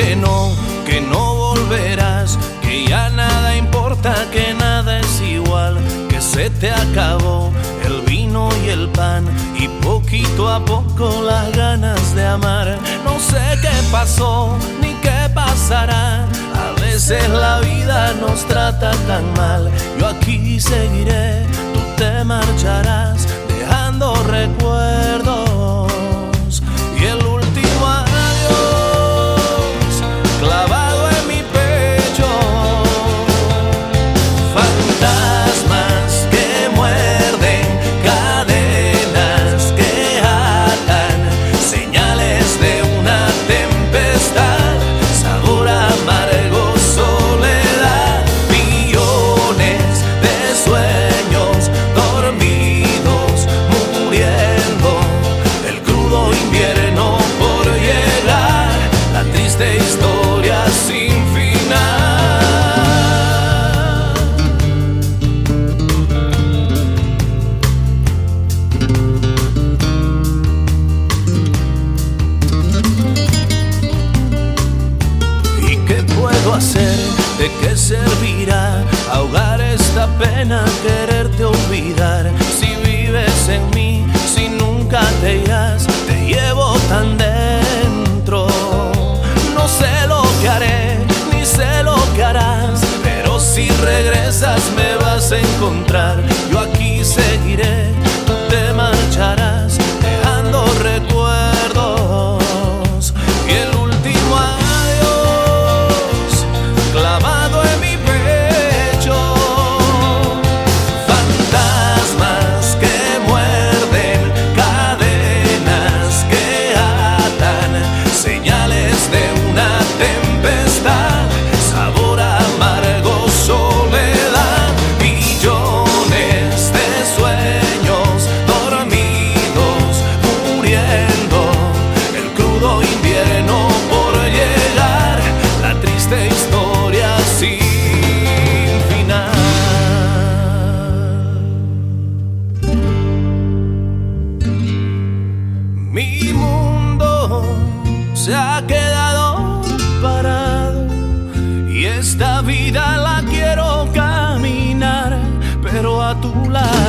que no volverás, que ya nada importa, que nada es igual, que se te acabó el vino y el pan y poquito a poco las ganas de amar. No sé qué pasó ni qué pasará. A veces la vida nos trata tan mal. Yo aquí seguiré, tú te marcharás dejando recuerdos dormidos, muriendo, el crudo invierno por llegar, la triste historia sin final. ¿Y qué puedo hacer? ¿De qué servirá ahogar esta pena, quererte olvidar? Si vives en mí, si nunca te irás, te llevo tan dentro. No sé lo que haré, ni sé lo que harás, pero si regresas me vas a encontrar. se ha quedado parado y esta vida la quiero caminar, pero a tu lado.